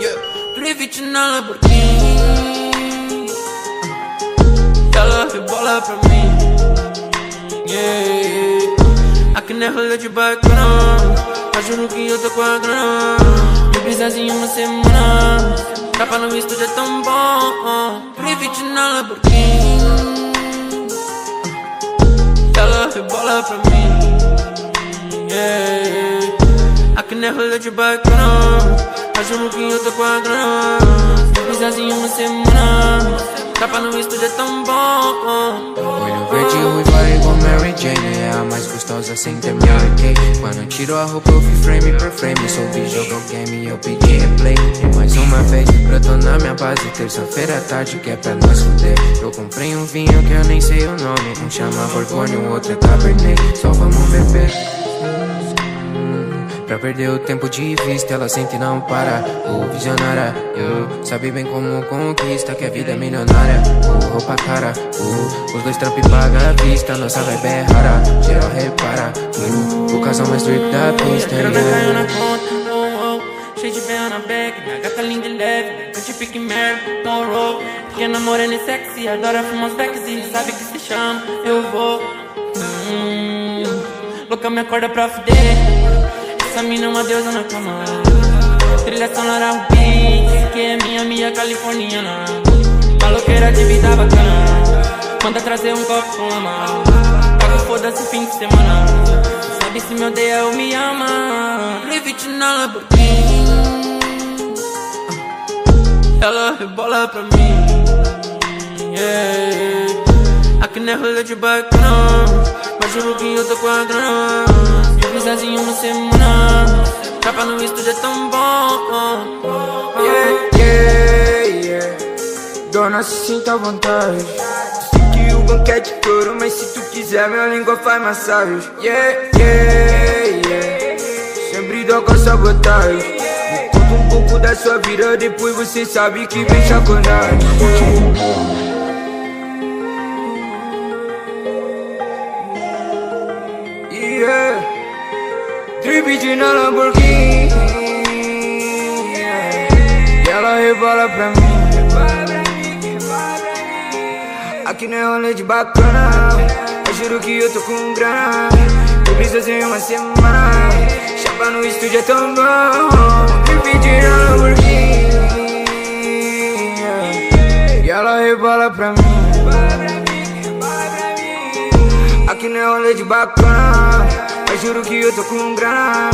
yeah. 320 na Lamborghini. Ela rebola pra mim. Yeah. Aqui não é rolê de bacana Mas juro que eu tô com a grana. Me brisas uma semana. Tapa no estúdio é tão bom. 320 na Lamborghini. Ela rebola pra mim. Yeah. Aqui não é rolê de bacana mas juro que eu tô com a grana Fiz em uma semana. Tapa no estúdio é tão bom. Olho verde ruiva é igual Mary Jane. É a mais gostosa sem ter Mary Quando eu tiro a roupa eu fui frame por frame. Soube jogar o game e eu pedi replay. E mais uma vez pra tô na minha base. Terça-feira à tarde que é pra nós fuder. Eu comprei um vinho que eu nem sei o nome. Um chama Borgonha, o outro é Cabernet. Só vamos beber Pra perder o tempo de vista, ela sente e não para. O visionária, eu sabe bem como conquista que a vida é milionária. O roupa cara, os dois trampos paga a vista. Nossa vibe é rara, geral repara. O, o casal mais drip da pista. Ver caiu na conta, oh, oh. Cheio de bem na bag, minha gata linda e leve. Cante pique merda, no roll. Pequena morena e sexy, adora fumar sexy. Sabe que se chama, eu vou. Hum, louca me acorda pra fuder. Essa mina é uma deusa na cama. Trilha sonora Rubi Que é minha, minha californiana. Maloqueira de vida bacana. Manda trazer um copo com lama Pago foda-se fim de semana. Sabe se me odeia ou me ama. Levite na Lamborghini Ela rebola pra mim. Yeah. Aqui não é rolê de bacana. Mas juro que eu tô com a grana Brisas em uma semana Capa no estúdio é tão bom. Yeah, yeah, yeah. Dona, se sinta à vontade. Que o banquete é couro Mas se tu quiser, minha língua faz massagem Yeah, yeah, yeah. Sempre dou com sabotagem Me conta um pouco da sua vida Depois você sabe que vem chaconagem Yeah Trip na Lamborghini. E ela rebola pra mim. Aqui não é rolê de bacana. Eu juro que eu tô com grana. Eu preciso em uma semana. Chapa no estúdio é tão bom. Trip na Lamborghini. E ela rebola pra mim. Aqui não é rolê de bacana Mas juro que eu tô com grana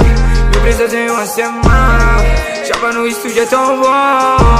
Me precisa em uma semana. Chapa no estúdio é tão bom